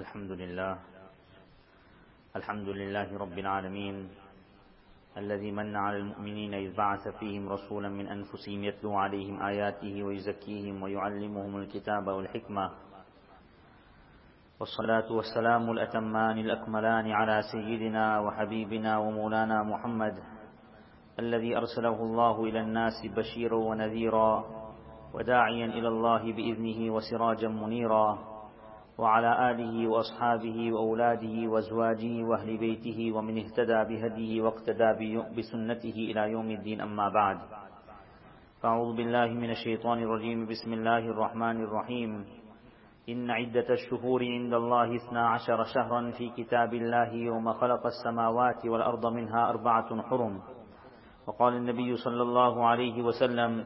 الحمد لله. الحمد لله رب العالمين. الذي من على المؤمنين إذ بعث فيهم رسولا من أنفسهم يتلو عليهم آياته ويزكيهم ويعلمهم الكتاب والحكمة. والصلاة والسلام الأتمان الأكملان على سيدنا وحبيبنا ومولانا محمد الذي أرسله الله إلى الناس بشيرا ونذيرا وداعيا إلى الله بإذنه وسراجا منيرا. وعلى آله وأصحابه وأولاده وأزواجه وأهل بيته ومن اهتدى بهديه واقتدى بسنته إلى يوم الدين أما بعد. فأعوذ بالله من الشيطان الرجيم. بسم الله الرحمن الرحيم. إن عدة الشهور عند الله اثنا عشر شهرا في كتاب الله يوم خلق السماوات والأرض منها أربعة حرم. وقال النبي صلى الله عليه وسلم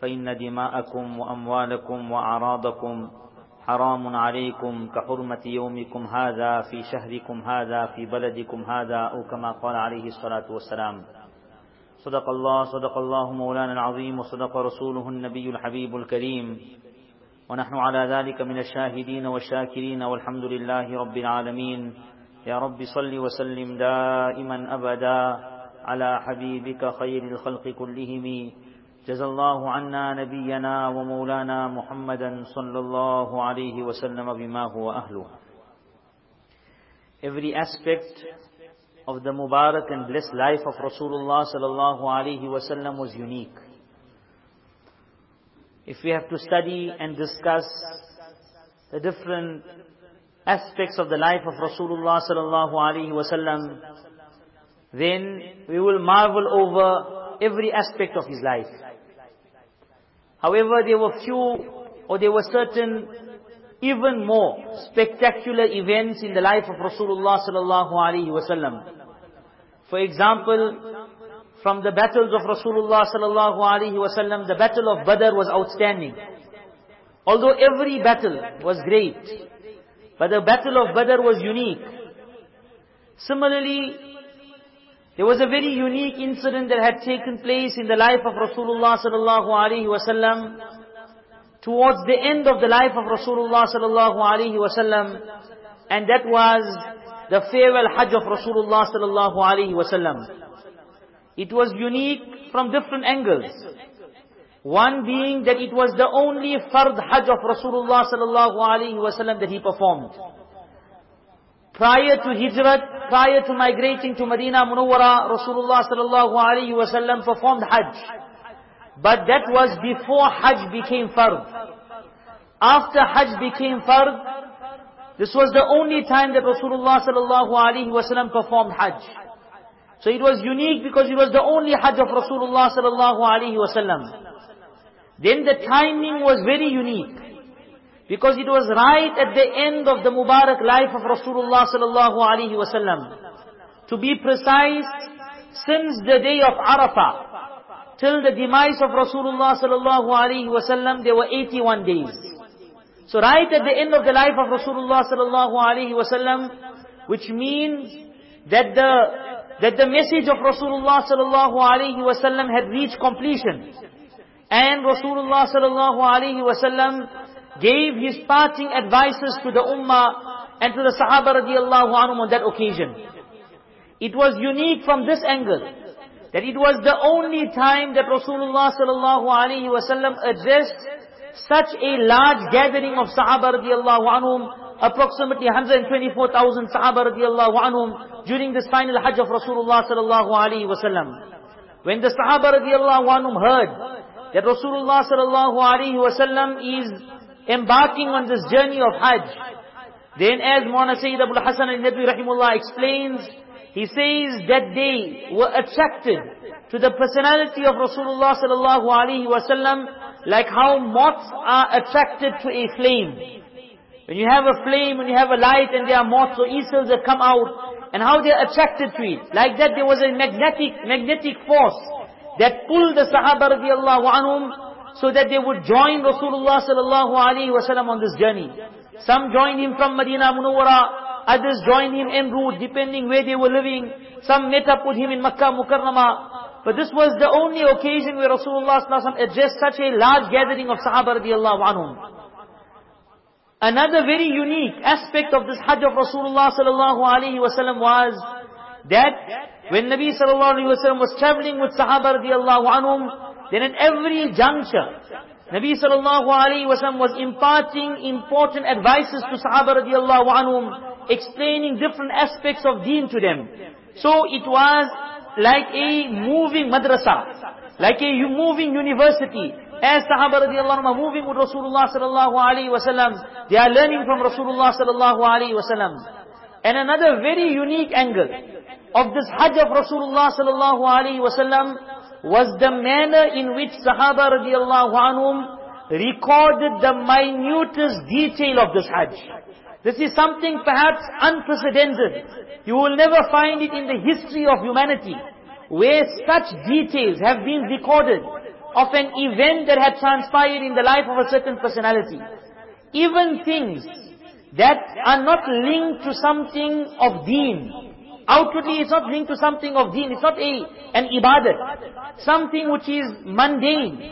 فإن دماءكم وأموالكم وأعراضكم حرام عليكم كحرمة يومكم هذا في شهركم هذا في بلدكم هذا أو كما قال عليه الصلاة والسلام. صدق الله صدق الله مولانا العظيم وصدق رسوله النبي الحبيب الكريم. ونحن على ذلك من الشاهدين والشاكرين والحمد لله رب العالمين. يا رب صل وسلم دائما أبدا على حبيبك خير الخلق كلهم. جزى الله عنا نبينا ومولانا محمدا صلى الله عليه وسلم بما هو أهله Every aspect of the Mubarak and blessed life of Rasulullah sallallahu alaihi wasallam was unique. If we have to study and discuss the different aspects of the life of Rasulullah sallallahu alaihi wasallam, then we will marvel over every aspect of his life. However, there were few or there were certain even more spectacular events in the life of Rasulullah sallallahu alaihi wasallam. For example, from the battles of Rasulullah sallallahu alaihi wasallam, the battle of Badr was outstanding. Although every battle was great, but the battle of Badr was unique. Similarly, there was a very unique incident that had taken place in the life of Rasulullah sallallahu alaihi wasallam towards the end of the life of Rasulullah sallallahu alaihi wasallam and that was the farewell hajj of Rasulullah sallallahu alaihi wasallam. It was unique from different angles. One being that it was the only fard hajj of Rasulullah sallallahu alaihi wasallam that he performed. Prior to Hijrat, prior to migrating to Medina Munawwara, Rasulullah sallallahu alaihi wasallam performed Hajj. But that was before Hajj became Fard. After Hajj became Fard, this was the only time that Rasulullah sallallahu alaihi wasallam performed Hajj. So it was unique because it was the only Hajj of Rasulullah sallallahu alaihi wasallam. Then the timing was very unique. Because it was right at the end of the Mubarak life of Rasulullah sallallahu alaihi wasallam. To be precise, since the day of Arafah, till the demise of Rasulullah sallallahu alaihi wasallam, there were 81 days. So right at the end of the life of Rasulullah sallallahu alaihi wasallam, which means that the that the message of Rasulullah sallallahu alaihi wasallam had reached completion. And Rasulullah sallallahu alaihi wasallam gave his parting advices to the ummah and to the sahaba radiallahu anhum on that occasion. It was unique from this angle, that it was the only time that Rasulullah sallallahu alaihi wasallam addressed such a large gathering of sahaba radiallahu anhum, approximately 124,000 sahaba radiallahu anhum, during this final hajj of Rasulullah sallallahu alaihi wasallam. When the sahaba radiallahu anhum heard that Rasulullah sallallahu alaihi wasallam is embarking on this journey of Hajj. Then as Mawlana Sayyid Abu Hassan al-Nadwi rahimullah explains, he says that they were attracted to the personality of Rasulullah sallallahu alaihi wasallam like how moths are attracted to a flame. When you have a flame, when you have a light and there are moths or easels that come out, and how they are attracted to it. Like that there was a magnetic, magnetic force that pulled the Sahaba radiallahu anhum so that they would join Rasulullah sallallahu alaihi wasallam on this journey. Some joined him from Medina Munawwara, others joined him en route depending where they were living. Some met up with him in Makkah Mukarramah. But this was the only occasion where Rasulullah sallallahu alaihi wasallam addressed such a large gathering of Sahaba radiallahu anhum. Another very unique aspect of this Hajj of Rasulullah sallallahu alaihi wasallam was that when Nabi sallallahu alaihi wasallam was traveling with Sahaba radiallahu anhum, then at every juncture, Nabi sallallahu alaihi wasallam was imparting important advices to Sahaba radiallahu anhum, explaining different aspects of deen to them. So it was like a moving madrasa, like a moving university. As Sahaba radiallahu anhu are moving with Rasulullah sallallahu alayhi wasallam, they are learning from Rasulullah sallallahu alayhi wasallam. And another very unique angle of this Hajj of Rasulullah sallallahu alayhi wasallam was the manner in which Sahaba radiallahu anhum recorded the minutest detail of this Hajj. This is something perhaps unprecedented. You will never find it in the history of humanity where such details have been recorded of an event that had transpired in the life of a certain personality. Even things that are not linked to something of deen. Outwardly it's not linked to something of deen. It's not a, an ibadat. Something which is mundane.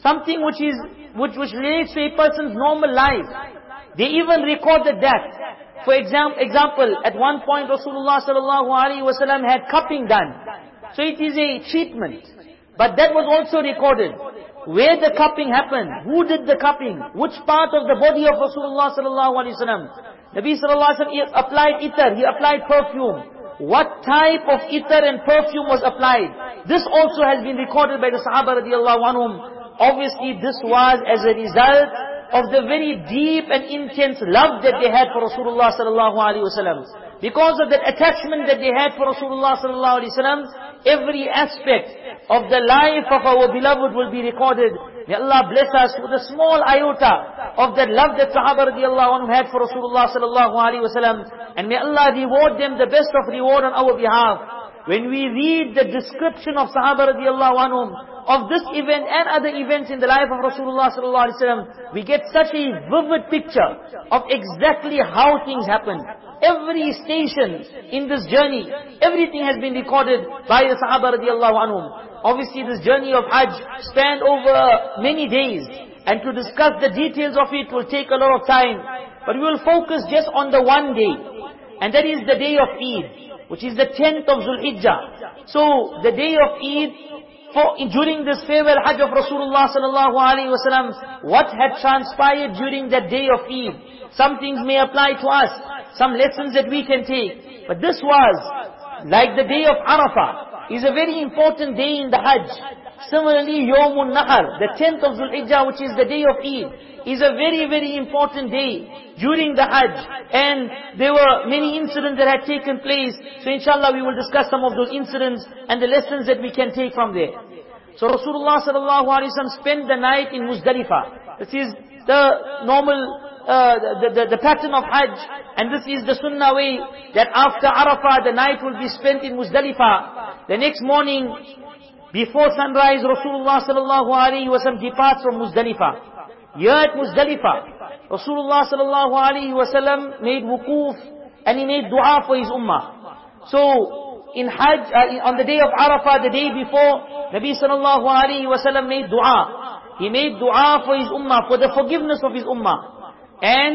Something which is, which, which relates to a person's normal life. They even recorded that. For example, example, at one point Rasulullah sallallahu alaihi wasallam had cupping done. So it is a treatment. But that was also recorded. Where the cupping happened, who did the cupping, which part of the body of Rasulullah sallallahu alaihi wasallam. Nabi sallallahu alaihi wasallam applied itar, he applied perfume. What type of itar and perfume was applied? This also has been recorded by the Sahaba radiallahu anhum. Obviously this was as a result of the very deep and intense love that they had for Rasulullah sallallahu alaihi wasallam. Because of that attachment that they had for Rasulullah sallallahu alaihi wasallam, every aspect of the life of our beloved will be recorded. May Allah bless us with a small iota of that love that Sahaba radiallahu anhu had for Rasulullah sallallahu alaihi wasallam. And may Allah reward them the best of reward on our behalf. When we read the description of Sahaba radiallahu anhum, of this event and other events in the life of Rasulullah sallallahu alaihi wasallam, we get such a vivid picture of exactly how things happened. Every station in this journey, everything has been recorded by the Sahaba radiallahu anhum. Obviously this journey of Hajj spanned over many days. And to discuss the details of it will take a lot of time. But we will focus just on the one day. And that is the day of Eid, which is the 10th of Zulhijjah. So the day of Eid, for, during this farewell Hajj of Rasulullah sallallahu alaihi wasallam, what had transpired during that day of Eid? Some things may apply to us, some lessons that we can take. But this was like the day of Arafah is a very important day in the Hajj. Similarly, Yawmun Nahar, the 10th of Zulhijjah, which is the day of Eid, is a very, very important day during the Hajj. And there were many incidents that had taken place. So inshallah we will discuss some of those incidents and the lessons that we can take from there. So Rasulullah sallallahu alaihi wasallam spent the night in Muzdalifah. This is the normal, uh, the, the, the pattern of Hajj. And this is the sunnah way that after Arafah, the night will be spent in Muzdalifah. The next morning, before sunrise, Rasulullah sallallahu alaihi wasallam departs from Muzdalifah. Here at Muzdalifah, Rasulullah sallallahu alaihi wasallam made wukuf and he made dua for his ummah. So, in Hajj, uh, on the day of Arafah, the day before, Nabi sallallahu alaihi wasallam made dua. He made dua for his ummah, for the forgiveness of his ummah. And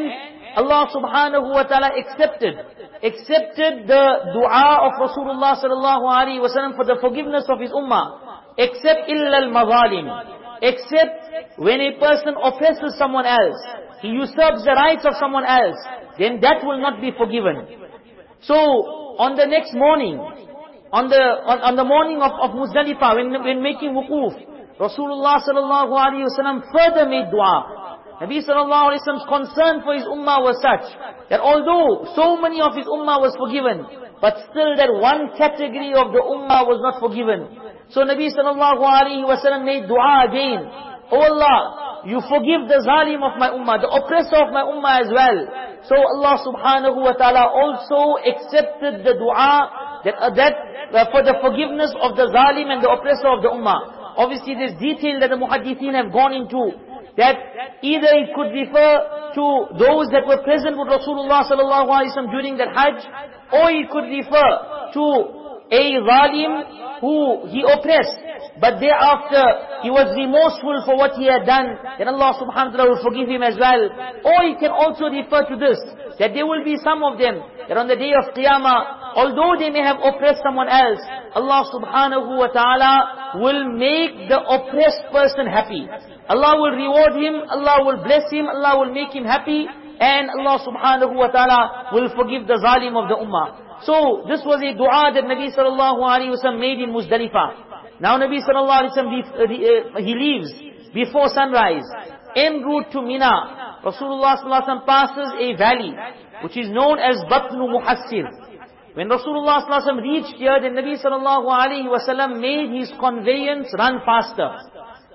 Allah subhanahu wa ta'ala accepted, accepted the dua of Rasulullah sallallahu alaihi wasallam for the forgiveness of his ummah. Except illa al-mazalim. Except when a person oppresses someone else, he usurps the rights of someone else, then that will not be forgiven. So, on the next morning, on the, on, on the morning of, of Muzdalifah, when, when making wukuf, Rasulullah sallallahu alaihi wasallam further made dua. Nabi sallallahu alayhi wasallam's concern for his ummah was such that although so many of his ummah was forgiven, but still that one category of the ummah was not forgiven. So Nabi sallallahu alayhi wasallam made dua again. Oh Allah, you forgive the zalim of my ummah, the oppressor of my ummah as well. So Allah subhanahu wa ta'ala also accepted the dua that, uh, that uh, for the forgiveness of the zalim and the oppressor of the ummah. Obviously this detail that the muhaddithin have gone into that either it could refer to those that were present with Rasulullah sallallahu alaihi wasallam during that Hajj, or it could refer to a zalim who he oppressed. but thereafter he was remorseful for what he had done, then Allah subhanahu wa ta'ala will forgive him as well. Or he can also refer to this, that there will be some of them, that on the day of Qiyamah, although they may have oppressed someone else, Allah subhanahu wa ta'ala will make the oppressed person happy. Allah will reward him, Allah will bless him, Allah will make him happy, and Allah subhanahu wa ta'ala will forgive the zalim of the ummah. So, this was a dua that Nabi sallallahu alayhi wa made in Muzdalifah. Now Nabi sallallahu alaihi wasallam, uh, he leaves before sunrise. En route to Mina, Rasulullah sallallahu alaihi wasallam passes a valley, which is known as Batnu Muhassir. When Rasulullah alaihi reached here, then Nabi wasallam made his conveyance run faster.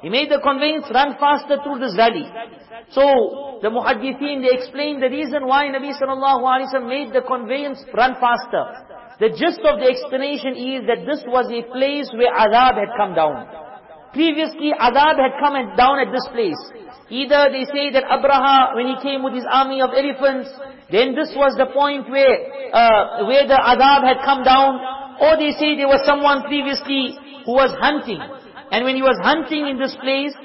He made the conveyance run faster through this valley. So, the muhaddithin, they explain the reason why Nabi wasallam made the conveyance run faster. The gist of the explanation is that this was a place where azab had come down. Previously, azab had come down at this place. Either they say that Abraha, when he came with his army of elephants, then this was the point where, uh, where the azab had come down. Or they say there was someone previously who was hunting. And when he was hunting in this place,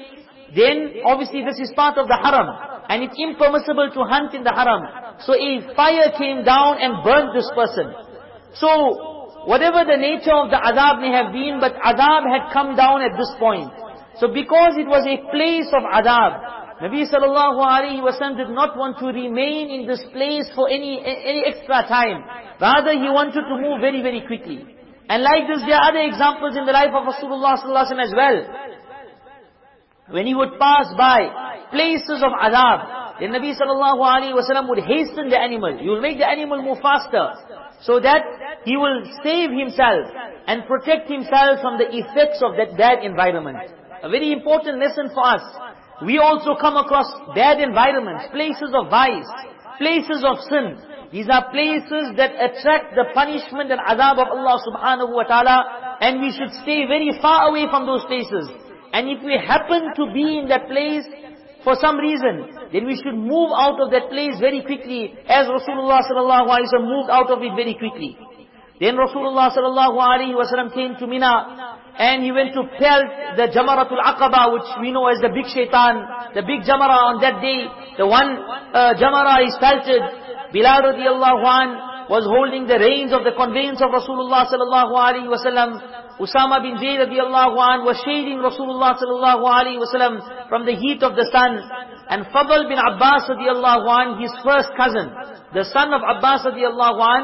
then obviously this is part of the haram. And it's impermissible to hunt in the haram. So a fire came down and burnt this person. So, whatever the nature of the azab may have been, but azab had come down at this point. So because it was a place of azab, Nabi sallallahu alayhi wasallam did not want to remain in this place for any, any extra time. Rather, he wanted to move very, very quickly. And like this, there are other examples in the life of Rasulullah sallallahu as well. When he would pass by places of azab, then Nabi sallallahu alayhi wasallam would hasten the animal. He will make the animal move faster so that he will save himself and protect himself from the effects of that bad environment. A very important lesson for us. We also come across bad environments, places of vice, places of sin. These are places that attract the punishment and azab of Allah subhanahu wa ta'ala and we should stay very far away from those places. And if we happen to be in that place, for some reason, then we should move out of that place very quickly, as Rasulullah sallallahu alaihi wasallam moved out of it very quickly. Then Rasulullah sallallahu alaihi wasallam came to Mina, and he went to pelt the Jamaratul Aqaba, which we know as the big shaitan, the big Jamara on that day. The one uh, Jamara is pelted. Bilal radiallahu an was holding the reins of the conveyance of Rasulullah sallallahu alaihi wasallam. Usama bin Zayd radiallahu an was shading Rasulullah sallallahu alaihi wasallam from the heat of the sun. And Fadl bin Abbas radiallahu an, his first cousin, the son of Abbas radiallahu an,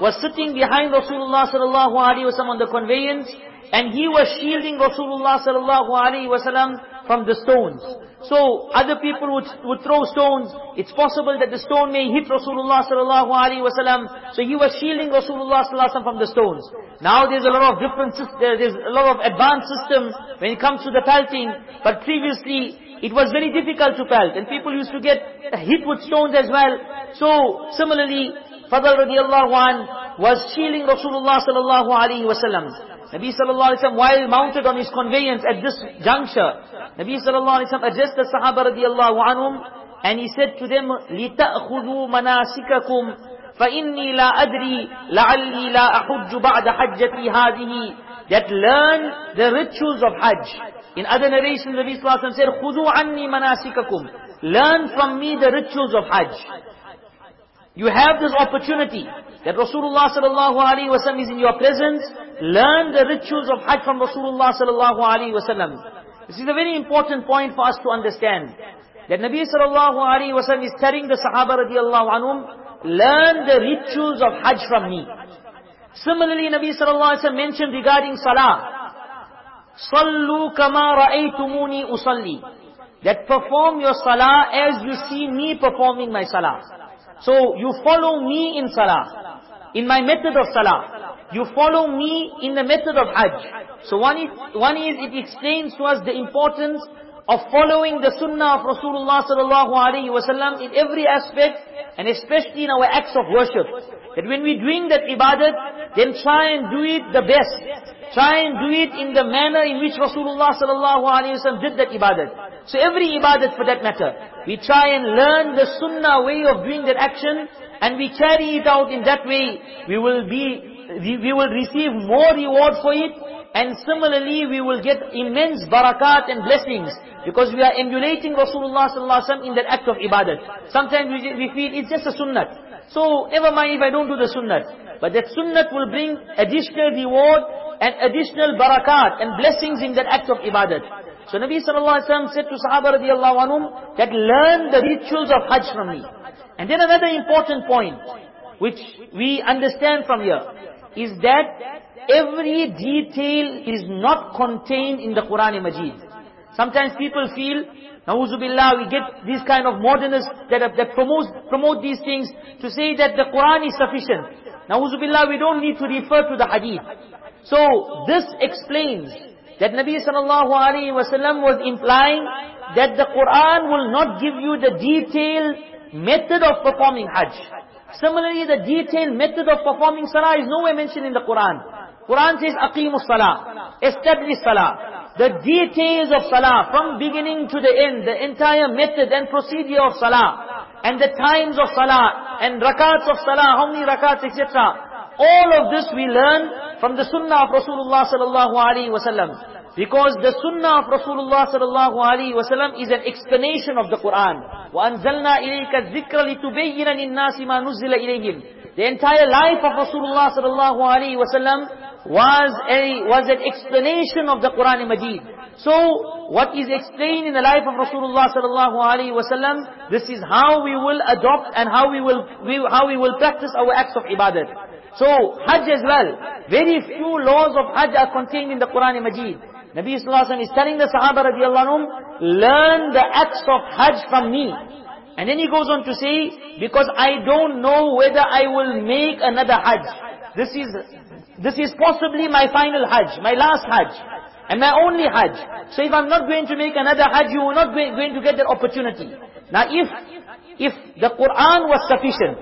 was sitting behind Rasulullah sallallahu alaihi wasallam on the conveyance, and he was shielding Rasulullah sallallahu alaihi wasallam from the stones. So other people would, would throw stones. It's possible that the stone may hit Rasulullah sallallahu alaihi wasallam. So he was shielding Rasulullah sallallahu alaihi wasallam from the stones. Now there's a lot of different, there's a lot of advanced system when it comes to the pelting. But previously it was very difficult to pelt, and people used to get hit with stones as well. So similarly, Fadl radiallahu an was shielding Rasulullah sallallahu alaihi wasallam. Nabi sallallahu alayhi wa while mounted on his conveyance at this juncture, Nabi sallallahu alayhi wa addressed the Sahaba radiallahu anhum, and he said to them, لِتَأْخُذُوا مَنَاسِكَكُمْ فَإِنِّي لَا أَدْرِي لَعَلِّي لَا أَحُجُّ بَعْدَ حَجَّتِي هَذِهِ That learn the rituals of Hajj. In other narrations, Nabi sallallahu alayhi wa said, خُذُوا عَنِّي مَنَاسِكَكُمْ Learn from me the rituals of Hajj. You have this opportunity that Rasulullah sallallahu alaihi wasallam is in your presence. Learn the rituals of Hajj from Rasulullah sallallahu alaihi wasallam. This is a very important point for us to understand. That Nabi sallallahu alaihi wasallam is telling the Sahaba radiallahu anhum, learn the rituals of Hajj from me. Similarly, Nabi sallallahu alaihi wasallam mentioned regarding Salah. Sallu kama ra'aytumuni usalli. That perform your Salah as you see me performing my Salah. So you follow me in salah, in my method of salah. You follow me in the method of hajj. So one is, one is it explains to us the importance of following the sunnah of Rasulullah sallallahu alaihi wasallam in every aspect and especially in our acts of worship. That when we're doing that ibadat, then try and do it the best. Try and do it in the manner in which Rasulullah sallallahu alaihi wasallam did that ibadat. So every ibadat for that matter, we try and learn the sunnah way of doing that action, and we carry it out in that way, we will be, we, will receive more reward for it, And similarly, we will get immense barakat and blessings because we are emulating Rasulullah sallallahu alaihi wasallam in that act of ibadat. Sometimes we, we feel it's just a sunnat. So, never mind if I don't do the sunnat. But that sunnat will bring additional reward and additional barakat and blessings in that act of ibadat. So Nabi sallallahu alaihi wasallam said to Sahaba radiallahu anhum that learn the rituals of Hajj from me. And then another important point, which we understand from here, is that every detail is not contained in the Quran Majid. Sometimes people feel, Billah, we get these kind of modernists that, that promote, promote these things to say that the Quran is sufficient. Billah, we don't need to refer to the hadith. So, this explains that Nabi sallallahu alaihi wasallam was implying that the Quran will not give you the detailed method of performing Hajj. Similarly, the detailed method of performing Salah is nowhere mentioned in the Quran. Quran says, Aqimus Salah. Establish Salah. The details of Salah, from beginning to the end, the entire method and procedure of Salah, and the times of Salah, and rakats of Salah, how many rakats, etc. All of this we learn from the Sunnah of Rasulullah sallallahu alaihi wasallam. Because the Sunnah of Rasulullah sallallahu alaihi wasallam is an explanation of the Quran. وَأَنزَلْنَا إِلَيْكَ الذِّكْرَ لِتُبَيِّنَ لِلنَّاسِ مَا نُزِّلَ إِلَيْهِمْ The entire life of Rasulullah sallallahu alaihi wasallam was a was an explanation of the Quran Majid. So, what is explained in the life of Rasulullah sallallahu alaihi wasallam, this is how we will adopt and how we will we, how we will practice our acts of ibadat. So, Hajj as well. Very few laws of Hajj are contained in the Quran and Majid. Nabi sallallahu alaihi is telling the Sahaba radiallahu learn the acts of Hajj from me. And then he goes on to say, because I don't know whether I will make another Hajj. This is this is possibly my final Hajj, my last Hajj, and my only Hajj. So if I'm not going to make another Hajj, you are not going to get that opportunity. Now if, if the Quran was sufficient,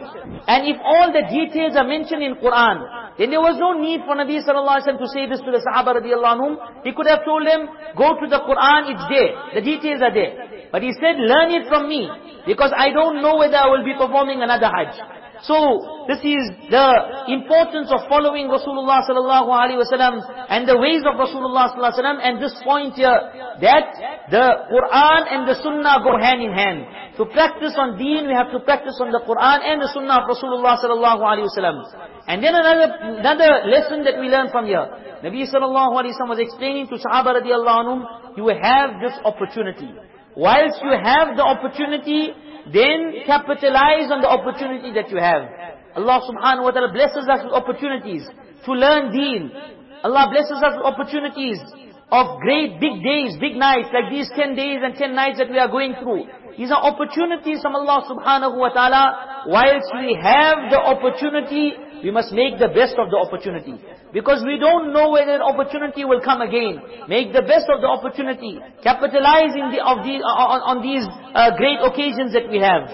and if all the details are mentioned in Quran, then there was no need for Nabi sallallahu alaihi wasallam to say this to the Sahaba radiallahu anhum. He could have told them, go to the Quran, it's there. The details are there. But he said, learn it from me, because I don't know whether I will be performing another Hajj. So, this is the importance of following Rasulullah sallallahu alaihi wasallam and the ways of Rasulullah sallallahu alaihi wasallam and this point here that the Quran and the Sunnah go hand in hand. To practice on deen, we have to practice on the Quran and the Sunnah of Rasulullah sallallahu alaihi wasallam. And then another another lesson that we learn from here. Nabi sallallahu alaihi wasallam was explaining to Sahaba radiallahu anhum, you have this opportunity. Whilst you have the opportunity, then capitalize on the opportunity that you have. Allah subhanahu wa ta'ala blesses us with opportunities to learn deen. Allah blesses us with opportunities of great big days, big nights, like these 10 days and 10 nights that we are going through. These are opportunities from Allah subhanahu wa ta'ala. Whilst we have the opportunity, we must make the best of the opportunity. Because we don't know whether an opportunity will come again. Make the best of the opportunity. Capitalizing the, of the, on, on these uh, great occasions that we have.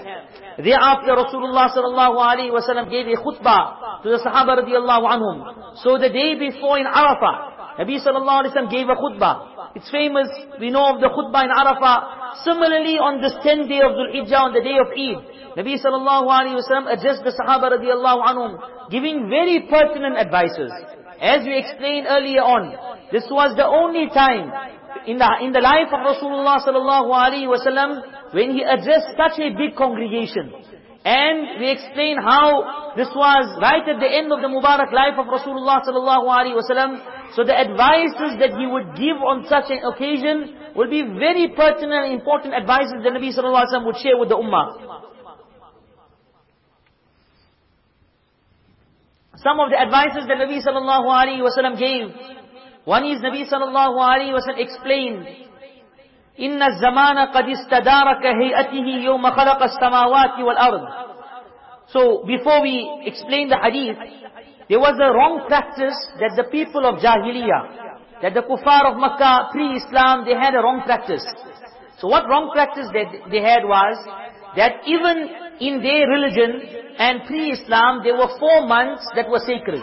Thereafter Rasulullah sallallahu alaihi wasallam gave a khutbah to the Sahaba radiallahu anhum. So the day before in Arafah, Nabi sallallahu alaihi wasallam gave a khutbah. It's famous, we know of the khutbah in Arafah. Similarly on this 10th day of Dhul Hijjah, on the day of Eid, Nabi sallallahu alayhi wasallam addressed the Sahaba radiallahu anhum, giving very pertinent advices. As we explained earlier on, this was the only time in the, in the life of Rasulullah sallallahu alayhi wasallam when he addressed such a big congregation. And we explained how this was right at the end of the Mubarak life of Rasulullah sallallahu alayhi wasallam. So the advices that he would give on such an occasion will be very pertinent and important advices that Nabi sallallahu alayhi wasallam would share with the ummah. Some of the advices that Nabi sallallahu alaihi wasallam gave. One is Nabi sallallahu alaihi wasallam explained, إن الزمان قد استدار كهيئته يوم خلق السماوات والأرض. So before we explain the hadith, there was a wrong practice that the people of Jahiliyyah, that the kuffar of Makkah pre-Islam, they had a wrong practice. So what wrong practice that they had was, that even in their religion and pre-Islam, there were four months that were sacred.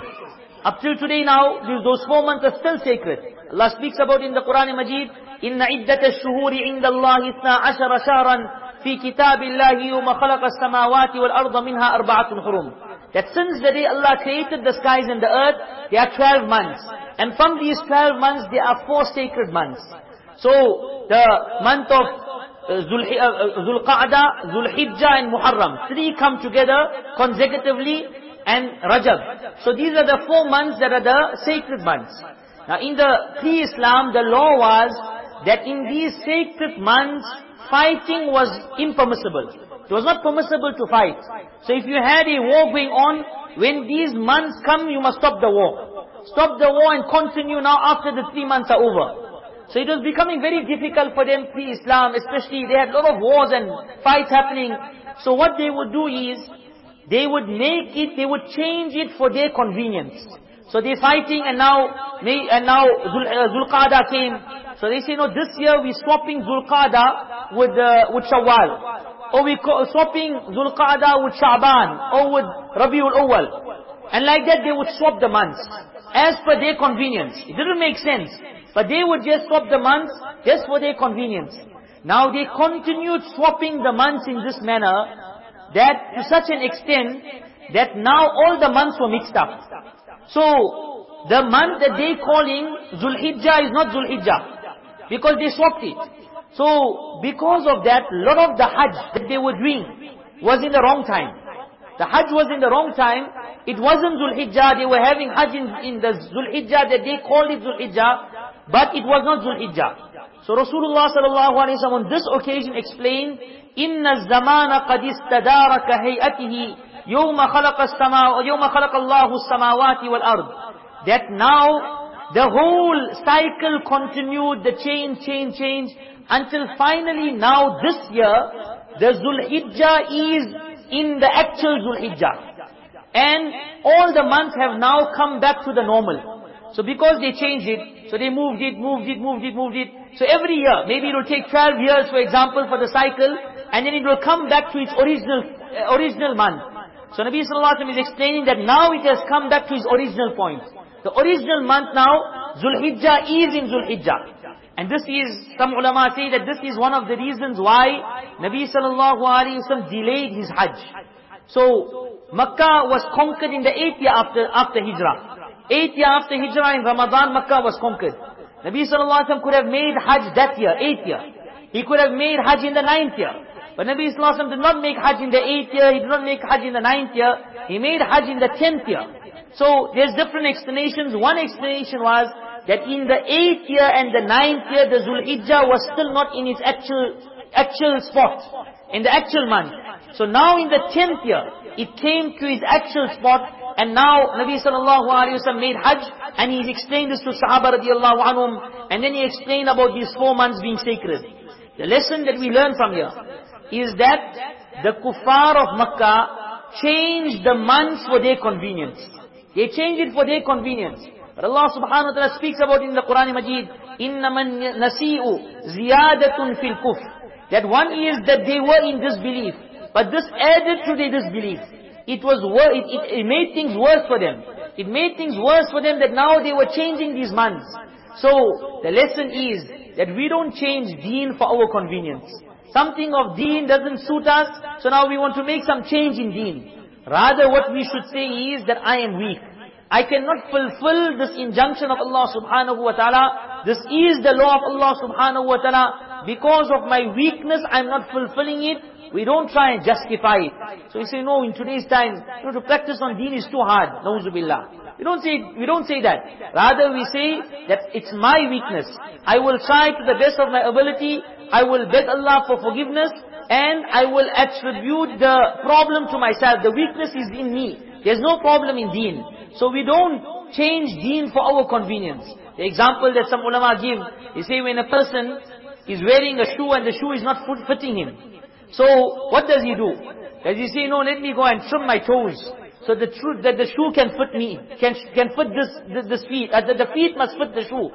Up till today now, those four months are still sacred. Allah speaks about in the Quran Majid, إِنَّ عِدَّةَ الشُّهُورِ عِنْدَ اللَّهِ اثْنَا عَشَرَ شَهْرًا في كتاب الله يوم خلق السماوات والأرض منها أربعة حرم. that since the day Allah created the skies and the earth, there are 12 months. And from these 12 months, there are four sacred months. So, the month of Zulqa'dah, uh, Zulhijjah and Muharram. Three come together consecutively and Rajab. So these are the four months that are the sacred months. Now in the pre-Islam, the law was that in these sacred months, fighting was impermissible. It was not permissible to fight. So if you had a war going on, when these months come, you must stop the war. Stop the war and continue now after the three months are over. So it was becoming very difficult for them pre-Islam, especially they had a lot of wars and fights happening. So what they would do is, they would make it, they would change it for their convenience. So they're fighting and now, and now uh, Zulqada came. So they say, no, this year we're swapping Zulqada with, uh, with Shawwal. Or we're swapping Zulqa'dah with Sha'ban. Or with Rabiul Awwal. And like that they would swap the months. As per their convenience. It didn't make sense. But they would just swap the months just for their convenience. Now they continued swapping the months in this manner that to such an extent that now all the months were mixed up. So the month that they calling Zulhijjah is not Zulhijjah because they swapped it. So because of that, a lot of the Hajj that they were doing was in the wrong time. The Hajj was in the wrong time. It wasn't Zul Hijjah. They were having Hajj in, in the Zul Hijjah that they called it Zul Hijjah, but it was not Zul Hijjah. So Rasulullah sallallahu alaihi wasallam on this occasion explained, "Inna zamana qad istadara kahiyatihi yawm khalaq as-samaa yawm khalaq Allahu as-samawati wal ard." That now the whole cycle continued, the change, change, change until finally now this year, the Zulhijjah is in the actual Zulhijjah. And all the months have now come back to the normal. So because they changed it, so they moved it, moved it, moved it, moved it. So every year, maybe it will take 12 years for example for the cycle, and then it will come back to its original, uh, original month. So Nabi Sallallahu Alaihi Wasallam is explaining that now it has come back to its original point. The original month now, Zulhijjah is in Zulhijjah. And this is, some ulama say that this is one of the reasons why Nabi Sallallahu Alaihi Wasallam delayed his Hajj. So, Makkah was conquered in the eighth year after, after Hijrah. Eighth year after Hijrah in Ramadan, Makkah was conquered. Nabi sallallahu alaihi wasallam could have made Hajj that year, eighth year. He could have made Hajj in the ninth year. But Nabi sallallahu alaihi wasallam did not make Hajj in the eighth year, he did not make Hajj in the ninth year, he made Hajj in the tenth year. So there's different explanations. One explanation was that in the eighth year and the ninth year, the Zulhijjah was still not in its actual, actual spot, in the actual month. So now in the tenth year, it came to its actual spot, and now Nabi sallallahu alayhi made Hajj and he explained this to Sahaba radiallahu anhum and then he explained about these four months being sacred. The lesson that we learn from here is that the kuffar of Makkah changed the months for their convenience. They changed it for their convenience. But Allah subhanahu wa ta'ala speaks about it in the Quran Majid, إِنَّمَا النَّسِيءُ زِيَادَةٌ فِي الْكُفْرِ That one is that they were in disbelief. But this added to their disbelief it was it, it, it made things worse for them. It made things worse for them that now they were changing these months. So, the lesson is that we don't change deen for our convenience. Something of deen doesn't suit us, so now we want to make some change in deen. Rather what we should say is that I am weak. I cannot fulfill this injunction of Allah subhanahu wa ta'ala. This is the law of Allah subhanahu wa ta'ala. Because of my weakness, I'm not fulfilling it. We don't try and justify it. So we say, no, in today's time, you know, to practice on deen is too hard. Nauzubillah. We don't say, we don't say that. Rather we say that it's my weakness. I will try to the best of my ability. I will beg Allah for forgiveness. And I will attribute the problem to myself. The weakness is in me. There's no problem in deen. So we don't change deen for our convenience. The example that some ulama give, they say when a person is wearing a shoe and the shoe is not fitting him. So, what does he do? Does he say, no, let me go and trim my toes. So the truth that the shoe can fit me, can, can fit this, this, this feet, uh, the, the feet must fit the shoe.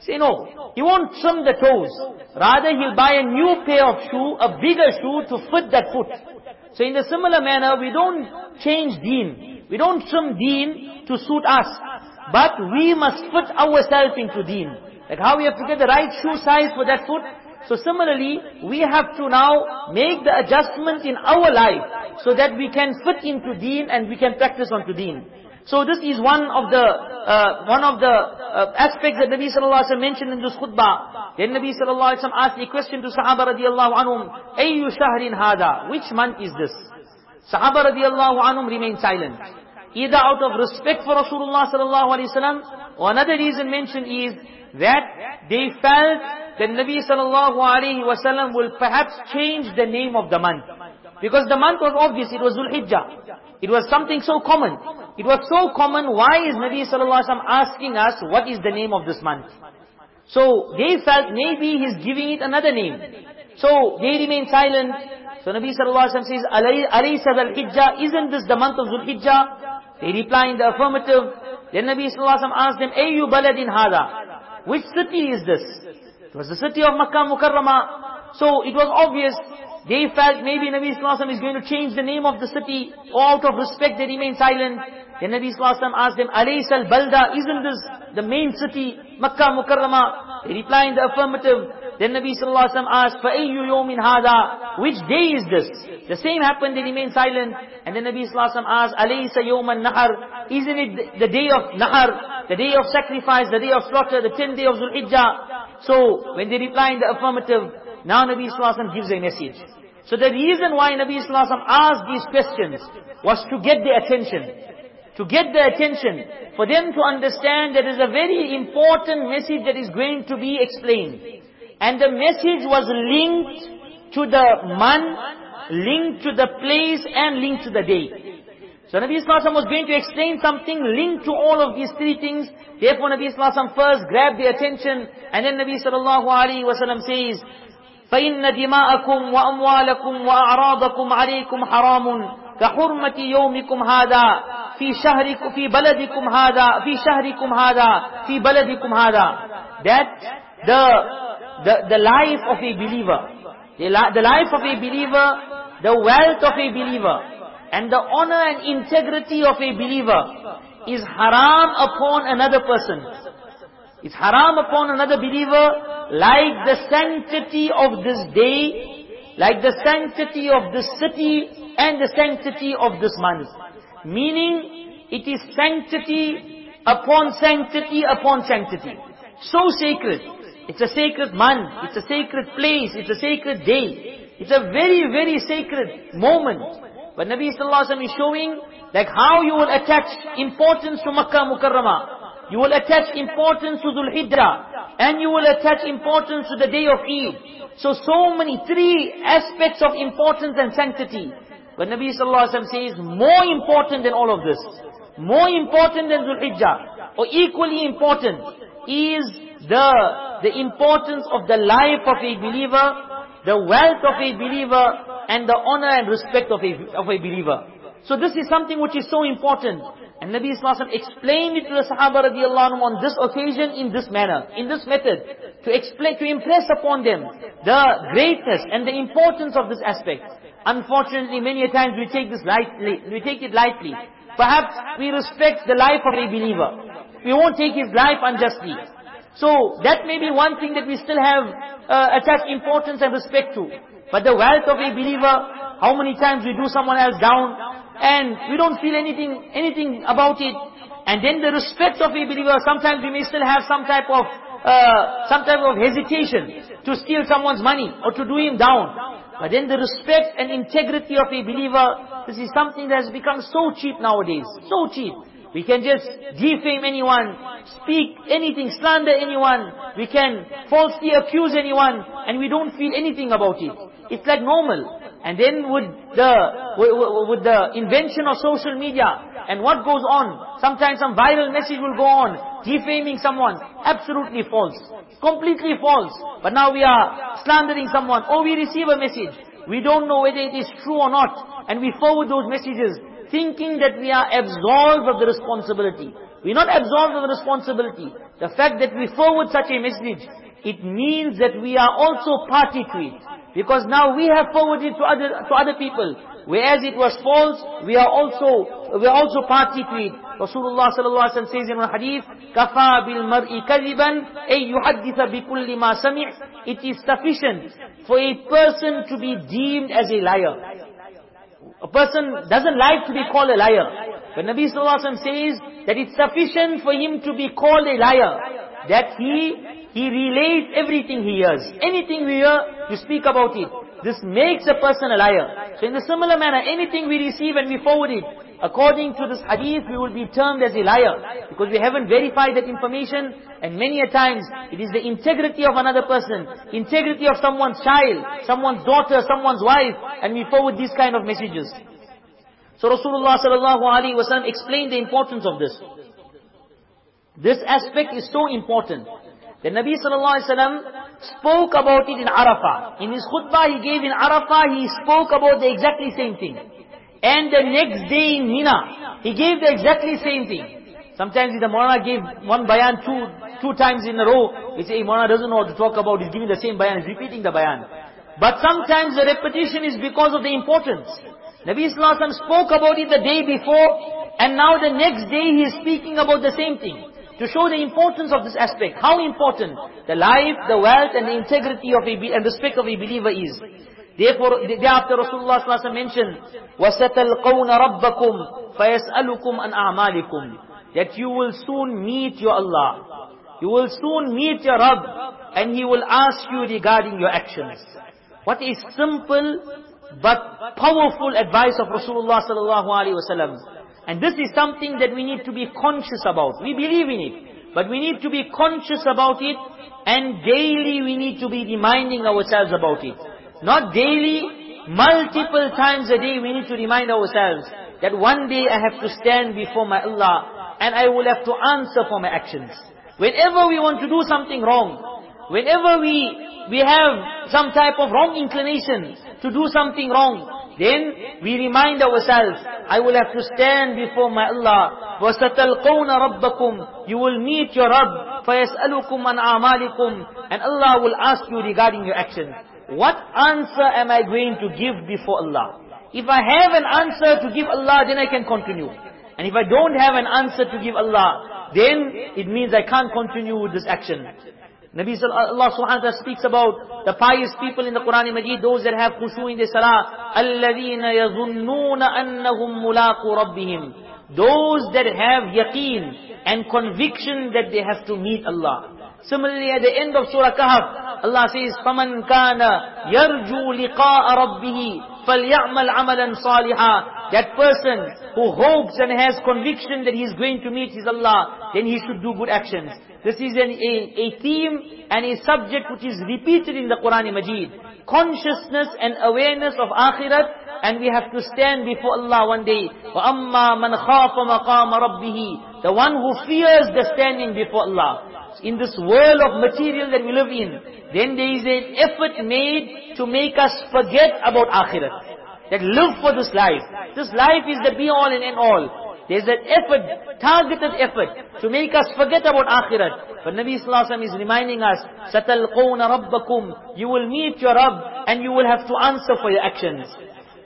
Say no, he won't trim the toes. Rather he'll buy a new pair of shoe, a bigger shoe to fit that foot. So in a similar manner, we don't change deen. We don't trim deen to suit us. But we must fit ourselves into deen. Like how we have to get the right shoe size for that foot, So similarly, we have to now make the adjustment in our life so that we can fit into deen and we can practice onto deen. So this is one of the uh, one of the uh, aspects that Nabi sallallahu alaihi wasallam mentioned in this khutbah. Then Nabi sallallahu alaihi wasallam asked a question to Sahaba radiallahu anhum, "Ayu shahrin hada? Which month is this?" Sahaba radiallahu anhum remained silent. Either out of respect for Rasulullah sallallahu alaihi wasallam, or another reason mentioned is that they felt that Nabi sallallahu alaihi wasallam will perhaps change the name of the month. Because the month was obvious, it was Dhul Hijjah. It was something so common. It was so common, why is Nabi sallallahu alaihi wasallam asking us, what is the name of this month? So, they felt maybe he's giving it another name. So, they remained silent. So Nabi sallallahu alaihi wasallam says, Alaysa al-Hijjah, isn't this the month of Dhul Hijjah? They reply in the affirmative. Then Nabi sallallahu alaihi wasallam asked them, Ayu baladin hada? Which city is this? It was the city of Makkah Mukarramah. So it was obvious they felt maybe Nabi Sallallahu is going to change the name of the city. Out of respect, they remained silent. Then Nabi Sallallahu asked them, Alays al-Balda, isn't this the main city, Makkah Mukarramah? They replied in the affirmative. Then Nabi Sallallahu asked, فَأَيُّ يَوْمٍ هَذَا Which day is this? The same happened, they remained silent. And then Nabi Sallallahu asked, أَلَيْسَ يَوْمَ النَّحَرِ Isn't it the day of Nahar, the day of sacrifice, the day of slaughter, the 10th day of Zulhijjah? So, when they reply in the affirmative, now Nabi Sallallahu gives a message. So the reason why Nabi Wasallam asked these questions was to get their attention. To get their attention. For them to understand there is a very important message that is going to be explained. And the message was linked to the month, linked to the place, and linked to the day. So Nabi Wasallam was going to explain something linked to all of these three things. Therefore Nabi Wasallam first grabbed the attention, and then Nabi Sallallahu Alaihi Wasallam says, فإن دماءكم وأموالكم وأعراضكم عليكم حرام كحرمة يومكم هذا في شهركم في بلدكم هذا في شهركم هذا في بلدكم هذا that the the the life of a believer the, the life of a believer the wealth of a believer and the honor and integrity of a believer is haram upon another person it's haram upon another believer like the sanctity of this day, like the sanctity of this city and the sanctity of this month. Meaning, it is sanctity upon sanctity upon sanctity. So sacred. It's a sacred month. It's a sacred place. It's a sacred day. It's a very, very sacred moment. But Nabi Sallallahu Alaihi Wasallam is showing like how you will attach importance to Makkah Mukarramah. You will attach importance to Dhul Hijjah. And you will attach importance to the day of Eid. So, so many, three aspects of importance and sanctity. But Nabi Sallallahu Alaihi Wasallam says, more important than all of this, more important than Dhul Hijjah, or equally important, is the, the importance of the life of a believer, the wealth of a believer, and the honor and respect of a, of a believer. So this is something which is so important. And Nabi Wasallam explained it to the Sahaba radiallahu anhu on this occasion in this manner, in this method, to explain, to impress upon them the greatness and the importance of this aspect. Unfortunately, many a times we take this lightly, we take it lightly. Perhaps we respect the life of a believer. We won't take his life unjustly. So that may be one thing that we still have uh, attached importance and respect to. But the wealth of a believer, how many times we do someone else down, and we don't feel anything, anything about it. And then the respect of a believer, sometimes we may still have some type of, uh, some type of hesitation to steal someone's money or to do him down. But then the respect and integrity of a believer, this is something that has become so cheap nowadays. So cheap. We can just defame anyone, speak anything, slander anyone. We can falsely accuse anyone and we don't feel anything about it. It's like normal. And then with the, with the invention of social media, and what goes on, sometimes some viral message will go on, defaming someone, absolutely false. Completely false. But now we are slandering someone, or we receive a message. We don't know whether it is true or not, and we forward those messages, thinking that we are absolved of the responsibility. We're not absolved of the responsibility. The fact that we forward such a message, it means that we are also party to it. Because now we have forwarded to other, to other people. Whereas it was false, we are also, we are also party to it. Rasulullah sallallahu alaihi wasallam says in a hadith, "Kafa bil mar'i kadiban ay yuhadditha bi kulli ma sami'." It is sufficient for a person to be deemed as a liar. A person doesn't like to be called a liar. But Nabi sallallahu alaihi wasallam says that it's sufficient for him to be called a liar, that he he relays everything he hears. Anything we hear, you speak about it. This makes a person a liar. So in a similar manner, anything we receive and we forward it, according to this hadith, we will be termed as a liar. Because we haven't verified that information, and many a times, it is the integrity of another person, integrity of someone's child, someone's daughter, someone's wife, and we forward these kind of messages. So Rasulullah sallallahu alaihi wasallam explained the importance of this. This aspect is so important. The Nabi alaihi spoke about it in Arafah. In his khutbah he gave in Arafah, he spoke about the exactly same thing. And the next day in Mina, he gave the exactly same thing. Sometimes the Maulana gave one bayan two, two times in a row. We say, hey, doesn't know what to talk about, he's giving the same bayan, he's repeating the bayan. But sometimes the repetition is because of the importance. Nabi Sallallahu spoke about it the day before, and now the next day he is speaking about the same thing to show the importance of this aspect. How important the life, the wealth and the integrity of a, and respect of a believer is. Therefore, thereafter Rasulullah ﷺ mentioned, وَسَتَلْقَوْنَ رَبَّكُمْ فَيَسْأَلُكُمْ أَنْ أَعْمَالِكُمْ That you will soon meet your Allah. You will soon meet your Rabb and He will ask you regarding your actions. What is simple but powerful advice of Rasulullah sallallahu alaihi wasallam. And this is something that we need to be conscious about. We believe in it. But we need to be conscious about it. And daily we need to be reminding ourselves about it. Not daily, multiple times a day we need to remind ourselves that one day I have to stand before my Allah and I will have to answer for my actions. Whenever we want to do something wrong, whenever we, we have some type of wrong inclination to do something wrong, then we remind ourselves, I will have to stand before my Allah. وَسَتَلْقَوْنَ رَبَّكُمْ You will meet your Rabb. فَيَسْأَلُكُمْ عَنْ أَعْمَالِكُمْ And Allah will ask you regarding your action. What answer am I going to give before Allah? If I have an answer to give Allah, then I can continue. And if I don't have an answer to give Allah, then it means I can't continue with this action. Nabi Allah subhanahu wa ta'ala speaks about the pious people in the Quran Majid, those that have khushu in the salah. الَّذِينَ يَظُنُّونَ أَنَّهُمْ مُلَاقُ رَبِّهِمْ Those that have yaqeen and conviction that they have to meet Allah. Similarly, at the end of Surah Kahf, Allah says, فَمَنْ كَانَ يَرْجُو لِقَاءَ رَبِّهِ فَلْيَعْمَلْ عَمَلًا صَالِحًا That person who hopes and has conviction that he is going to meet his Allah, then he should do good actions. This is an, a, a theme and a subject which is repeated in the Quran Majid. Consciousness and awareness of akhirat and we have to stand before Allah one day. وَأَمَّا مَنْ خَافَ مَقَامَ رَبِّهِ The one who fears the standing before Allah. In this world of material that we live in, then there is an effort made to make us forget about akhirat. That live for this life. This life is the be all and end all. There's an effort, targeted effort, to make us forget about akhirat. But Nabi Sallallahu Alaihi Wasallam is reminding us, سَتَلْقَوْنَ رَبَّكُمْ You will meet your Rabb, and you will have to answer for your actions.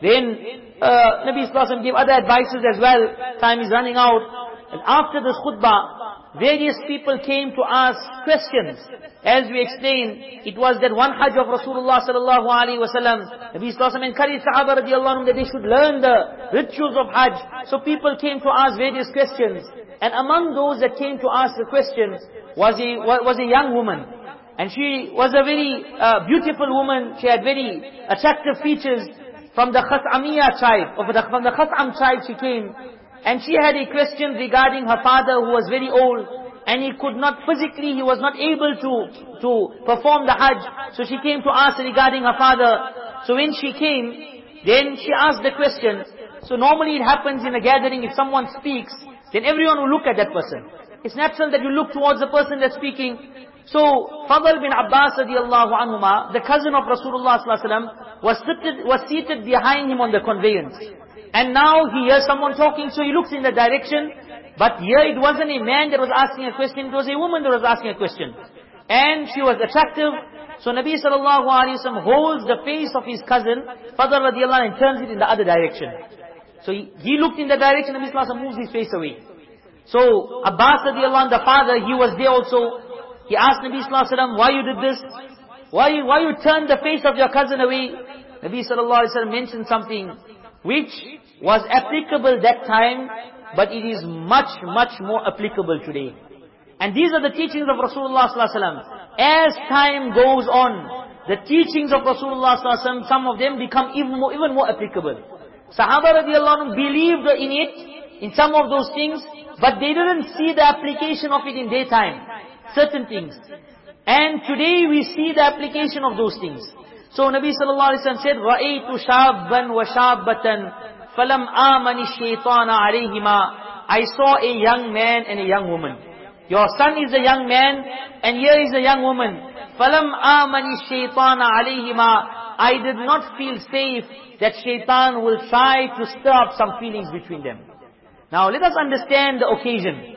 Then, uh, Nabi Sallallahu Alaihi Wasallam gave other advices as well. Time is running out. And after this khutbah, various people came to ask questions. As we explained, it was that one Hajj of Rasulullah sallallahu alaihi wasallam. Nabi sallallahu encouraged Sahaba radiallahu anhu that they should learn the rituals of Hajj. So people came to ask various questions. And among those that came to ask the questions was a, was a young woman. And she was a very uh, beautiful woman. She had very attractive features. From the Khas'amiyya tribe, or from the Khas'am tribe she came. And she had a question regarding her father who was very old and he could not physically, he was not able to, to perform the Hajj. So she came to ask regarding her father. So when she came, then she asked the question. So normally it happens in a gathering, if someone speaks, then everyone will look at that person. It's natural that you look towards the person that's speaking. So, Fadl bin Abbas radiallahu anhuma, the cousin of Rasulullah sallallahu was seated, was seated behind him on the conveyance. And now he hears someone talking, so he looks in the direction, but here it wasn't a man that was asking a question, it was a woman that was asking a question. And she was attractive, So Nabi sallallahu alayhi wa holds the face of his cousin, Fadl radiallahu and turns it in the other direction. So he, he looked in the direction, Nabi sallallahu alayhi moves his face away. So Abbas radiallahu anh, the father, he was there also. He asked Nabi sallallahu alayhi why you did this? Why you, why you turned the face of your cousin away? Nabi sallallahu alayhi wa mentioned something which was applicable that time, but it is much, much more applicable today. And these are the teachings of Rasulullah sallallahu as time goes on, the teachings of Rasulullah some of them become even more, even more applicable. Sahaba radiallahu believed in it, in some of those things, but they didn't see the application of it in their time. Certain things. And today we see the application of those things. So Nabi sallallahu alaihi wasallam said, "Ra'aytu shabban wa shabbatan falam amani shaytana alayhima." I saw a young man and a young woman. Your son is a young man and here is a young woman. Falam amani shaytana alayhima. I did not feel safe that shaitan will try to stir up some feelings between them. Now let us understand the occasion.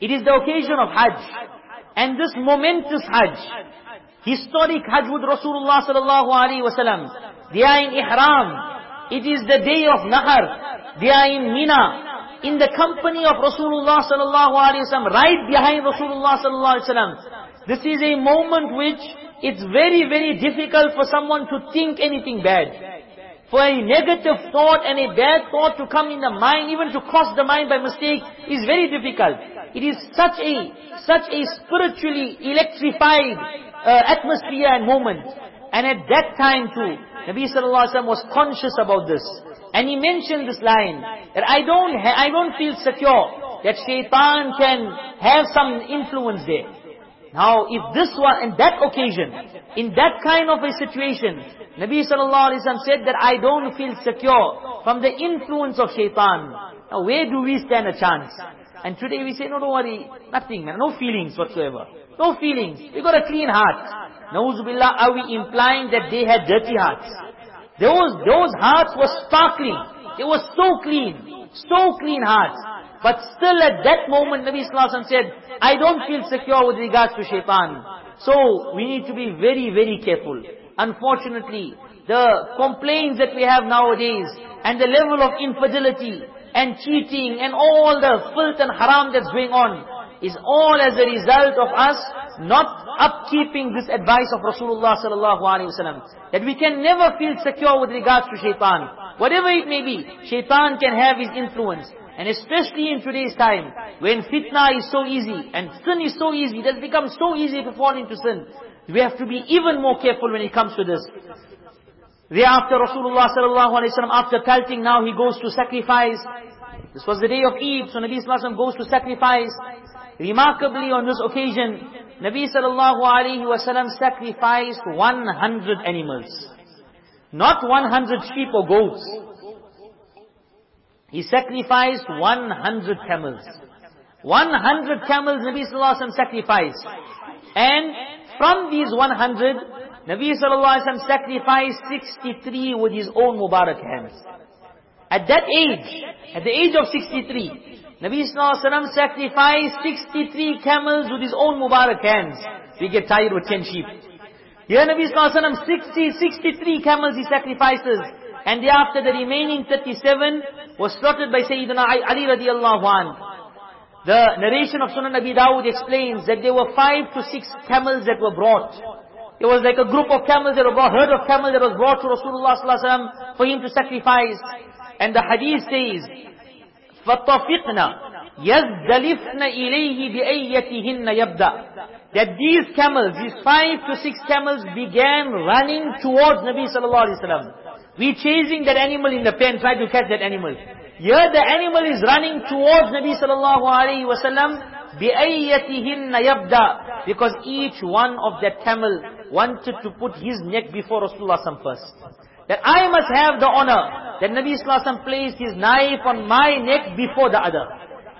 It is the occasion of Hajj. And this momentous Hajj, historic Hajj with Rasulullah sallallahu alaihi wasallam. They are in Ihram. It is the day of Nahar. They are in Mina in the company of Rasulullah sallallahu alaihi wasallam, right behind Rasulullah sallallahu alaihi wasallam. This is a moment which it's very, very difficult for someone to think anything bad. For a negative thought and a bad thought to come in the mind, even to cross the mind by mistake, is very difficult. It is such a, such a spiritually electrified uh, atmosphere and moment. And at that time too, Nabi sallallahu alaihi was conscious about this. And he mentioned this line, that I don't, I don't feel secure that shaitan can have some influence there. Now, if this was, in that occasion, in that kind of a situation, Nabi sallallahu said that I don't feel secure from the influence of shaitan. Now, where do we stand a chance? And today we say, no, don't worry, nothing, man, no feelings whatsoever. No feelings. We got a clean heart. Nauzubillah, are we implying that they had dirty hearts? Those, those hearts were sparkling. They were so clean. So clean hearts. But still at that moment, Nabi Sallallahu said, I don't feel secure with regards to shaitan. So, we need to be very, very careful. Unfortunately, the complaints that we have nowadays, and the level of infidelity, and cheating, and all the filth and haram that's going on, is all as a result of us not upkeeping this advice of Rasulullah sallallahu alaihi wasallam. That we can never feel secure with regards to shaitan. Whatever it may be, shaitan can have his influence. And especially in today's time, when fitna is so easy, and sin is so easy, it has become so easy to fall into sin. We have to be even more careful when it comes to this. Thereafter Rasulullah sallallahu alaihi wasallam, after pelting, now he goes to sacrifice. This was the day of Eid, so Nabi sallallahu goes to sacrifice. Remarkably on this occasion, Nabi sallallahu alayhi wasallam sacrificed 100 animals. Not 100 sheep or goats. He sacrificed 100 camels. 100 camels Nabi sallallahu alayhi wasallam sacrificed. And from these 100, Nabi sallallahu alayhi wasallam sacrificed 63 with his own Mubarak hands. At that age, at the age of 63, Nabi Sallallahu sacrificed 63 camels with his own Mubarak hands. We get tired with 10 sheep. Here Nabi Sallallahu 60, 63 camels he sacrifices. And thereafter the remaining 37 was slaughtered by Sayyidina Ali radiallahu an. The narration of Sunan Abi Dawud explains that there were five to six camels that were brought. It was like a group of camels that were brought, herd of camels that was brought to Rasulullah sallallahu for him to sacrifice. And the hadith says, فَطَفِقْنَا يَزْدَلِفْنَ إِلَيْهِ بِأَيَّتِهِنَّ يَبْدَأ That these camels, these five to six camels began running towards Nabi sallallahu alaihi wasallam. We chasing that animal in the pen, trying to catch that animal. Here the animal is running towards Nabi sallallahu alaihi wasallam. بِأَيَّتِهِنَّ يَبْدَأ Because each one of that camel wanted to put his neck before Rasulullah first. That I must have the honor that Nabi Sallallahu Alaihi Wasallam placed his knife on my neck before the other.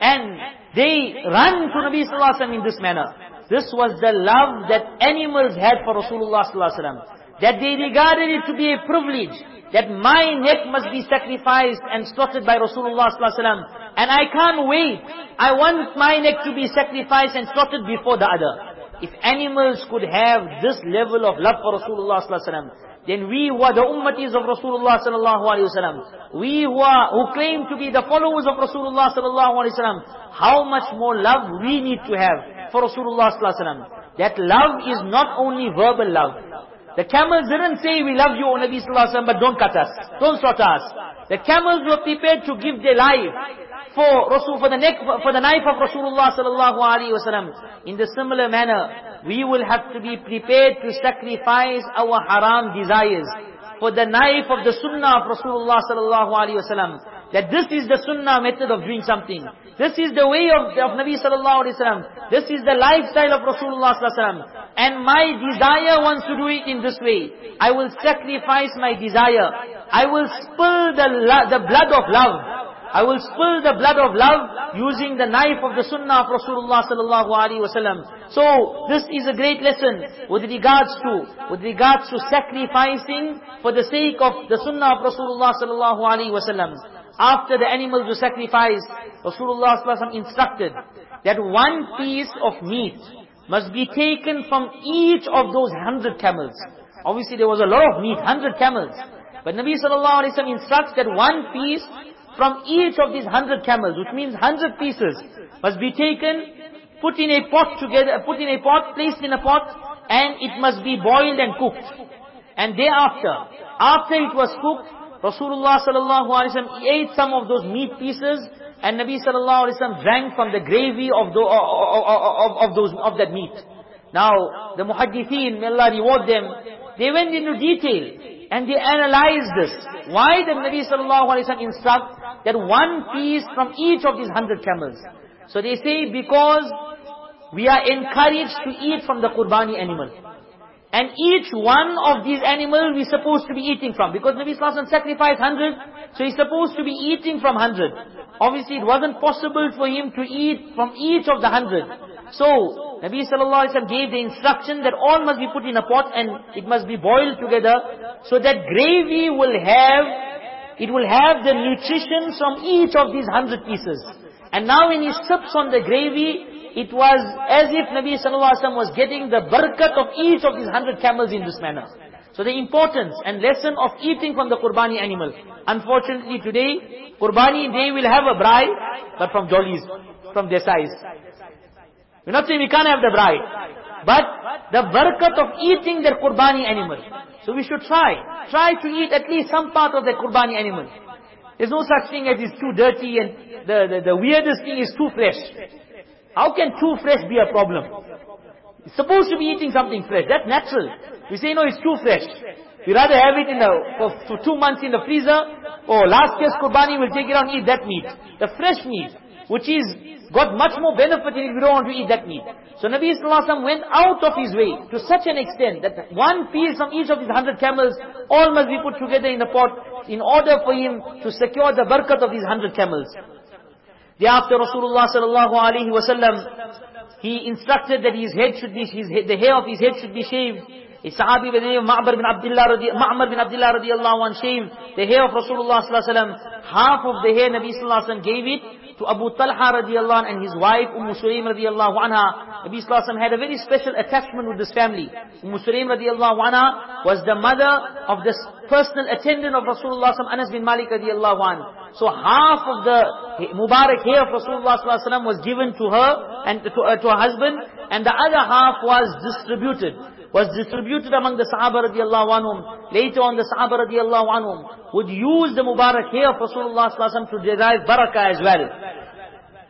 And they run to Nabi Sallallahu Alaihi Wasallam in this manner. This was the love that animals had for Rasulullah Sallallahu That they regarded it to be a privilege that my neck must be sacrificed and slaughtered by Rasulullah Sallallahu And I can't wait. I want my neck to be sacrificed and slaughtered before the other. if animals could have this level of love for Rasulullah then we who are the ummatis of Rasulullah sallallahu alaihi wasallam, we who are, who claim to be the followers of Rasulullah sallallahu alaihi wasallam, how much more love we need to have for Rasulullah sallallahu alaihi wasallam. That love is not only verbal love. The camels didn't say, we love you, O Nabi sallallahu alaihi wasallam, but don't cut us, don't slaughter us. The camels were prepared to give their life for Rasul, for the neck, for the knife of Rasulullah sallallahu alaihi wasallam. In the similar manner, we will have to be prepared to sacrifice our haram desires for the knife of the sunnah of Rasulullah sallallahu alaihi wasallam. That this is the sunnah method of doing something. This is the way of, of Nabi sallallahu alaihi wasallam. This is the lifestyle of Rasulullah sallallahu alaihi wasallam. And my desire wants to do it in this way. I will sacrifice my desire. I will spill the, the blood of love. I will spill the blood of love using the knife of the sunnah of Rasulullah sallallahu alaihi wasallam. So this is a great lesson with regards to with regards to sacrificing for the sake of the sunnah of Rasulullah sallallahu alaihi wasallam. After the animals were sacrificed, Rasulullah sallallahu instructed that one piece of meat must be taken from each of those hundred camels. Obviously there was a lot of meat, hundred camels. But Nabi sallallahu alaihi wasallam instructs that one piece from each of these hundred camels, which means hundred pieces, must be taken, put in a pot together, put in a pot, placed in a pot, and it must be boiled and cooked. And thereafter, after it was cooked, Rasulullah sallallahu ate some of those meat pieces, and Nabi sallallahu drank from the gravy of, the, of, of, of, those of that meat. Now, the muhaddithin, may Allah reward them, they went into detail. And they analyzed this. Why did Nabi sallallahu instruct that one piece from each of these hundred camels? So they say because we are encouraged to eat from the qurbani animal. And each one of these animals we're supposed to be eating from. Because Nabi Sallallahu Alaihi Wasallam sacrificed hundred, so he's supposed to be eating from hundred. Obviously it wasn't possible for him to eat from each of the hundred. So, Nabi sallallahu gave the instruction that all must be put in a pot and it must be boiled together so that gravy will have, it will have the nutrition from each of these hundred pieces. And now when he sips on the gravy, it was as if Nabi sallallahu alaihi wasallam was getting the barakat of each of these hundred camels in this manner. So the importance and lesson of eating from the qurbani animal. Unfortunately today, qurbani they will have a braai, but from jollies, from their size. We're not saying we can't have the braai. But the barakat of eating their qurbani animal. So we should try. Try to eat at least some part of the qurbani animal. There's no such thing as it's too dirty and the, the, the weirdest thing is too fresh. How can too fresh be a problem? It's supposed to be eating something fresh. That's natural. We say, no, it's too fresh. We rather have it in the, for, for two months in the freezer, or last year's qurbani, we'll take it out and eat that meat. The fresh meat, which is got much more benefit if we don't want to eat that meat. So Nabi Sallallahu went out of his way to such an extent that one piece from each of his hundred camels, all must be put together in a pot in order for him to secure the barakat of these hundred camels. Thereafter Rasulullah sallallahu alaihi wasallam, he instructed that his head should be, his, the hair of his head should be shaved. A sahabi by the name of Ma'mar bin Abdullah, Ma'mar bin Abdullah radiallahu anh shaved the hair of Rasulullah sallallahu alaihi wasallam. Half of the hair Nabi sallallahu alaihi wasallam gave it to Abu Talha radiallahu and his wife Umm Sulaim radiallahu anha. Nabi Sallallahu had a very special attachment with this family. Umm Sulaim radiallahu anha was the mother of this personal attendant of Rasulullah Sallallahu Anas bin Malik radiallahu anhu. So half of the Mubarak hair of Rasulullah Sallallahu was given to her and to, uh, to her husband and the other half was distributed was distributed among the Sahaba radiallahu anhum. Later on the Sahaba radiallahu anhum would use the Mubarak hair of Rasulullah sallallahu to derive barakah as well.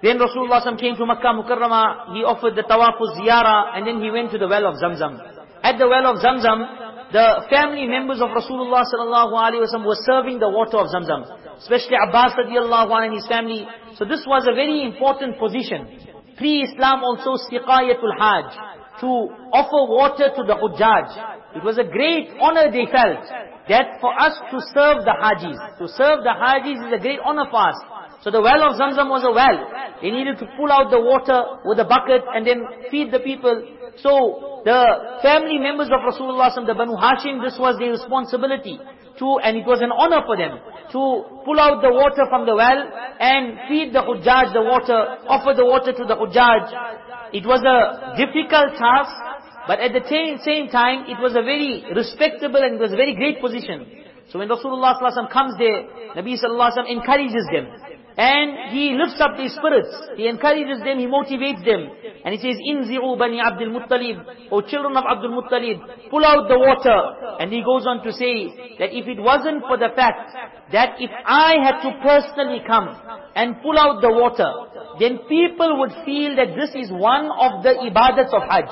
Then Rasulullah came to Makkah Mukarramah, he offered the tawafuz ziyarah and then he went to the well of Zamzam. At the well of Zamzam, the family members of Rasulullah sallallahu alaihi wasallam were serving the water of Zamzam. Especially Abbas radiallahu anhu and his family. So this was a very important position. Pre-Islam also siqayatul hajj to offer water to the Hujjaj. It was a great honor they felt that for us to serve the Hajis. To serve the Hajis is a great honor for us. So the well of Zamzam was a well. They needed to pull out the water with a bucket and then feed the people. So the family members of Rasulullah, the Banu Hashim, this was their responsibility. To, and it was an honor for them to pull out the water from the well and feed the Hujjaj the water, offer the water to the Hujjaj. It was a difficult task But at the same, time, it was a very respectable and it was a very great position. So when Rasulullah comes there, Nabi Sallallahu encourages them. And he lifts up their spirits. He encourages them, he motivates them. And he says, Inzi'u bani Abdul Muttalib, O children of Abdul Muttalib, pull out the water. And he goes on to say that if it wasn't for the fact that if I had to personally come and pull out the water, then people would feel that this is one of the ibadats of Hajj.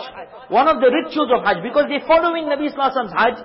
One of the rituals of Hajj. Because they're following Nabi Sallallahu Alaihi Wasallam's Hajj.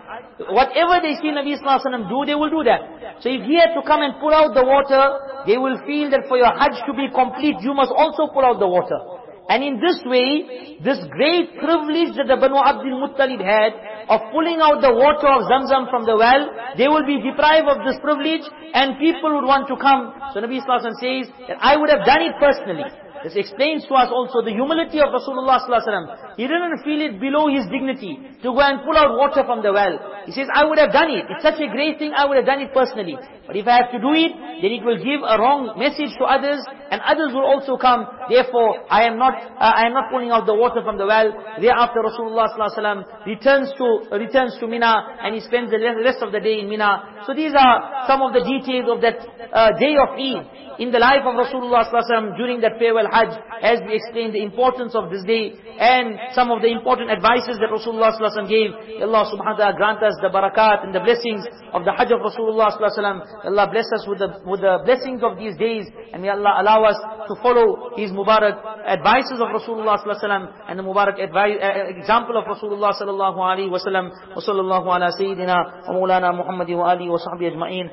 Whatever they see Nabi Sallallahu Alaihi Wasallam do, they will do that. So if he had to come and pull out the water, they will feel that for your Hajj to be complete, you must also pull out the water. And in this way, this great privilege that the Banu Abdul Muttalib had of pulling out the water of Zamzam from the well, they will be deprived of this privilege and people would want to come. So Nabi Sallallahu says that I would have done it personally. This explains to us also the humility of Rasulullah ﷺ. He didn't feel it below his dignity to go and pull out water from the well. He says, I would have done it. It's such a great thing, I would have done it personally. But if I have to do it, then it will give a wrong message to others, and others will also come. Therefore, I am not, uh, I am not pulling out the water from the well. Thereafter, Rasulullah ﷺ returns to, returns to Mina, and he spends the rest of the day in Mina. So these are some of the details of that uh, day of Eid in the life of Rasulullah ﷺ during that farewell Hajj, as we explained the importance of this day and some of the important advices that Rasulullah ﷺ gave. Allah subhanahu wa ta'ala grant us the barakat and the blessings of the Hajj of Rasulullah ﷺ. Allah bless us with the, with the blessings of these days and may Allah allow us to follow His Mubarak advices of Rasulullah ﷺ and the Mubarak advice, uh, example of Rasulullah sallallahu alaihi wasallam. Wa sallallahu ala Sayyidina wa Maulana Muhammadi wa alihi wa sahbihi ajma'in.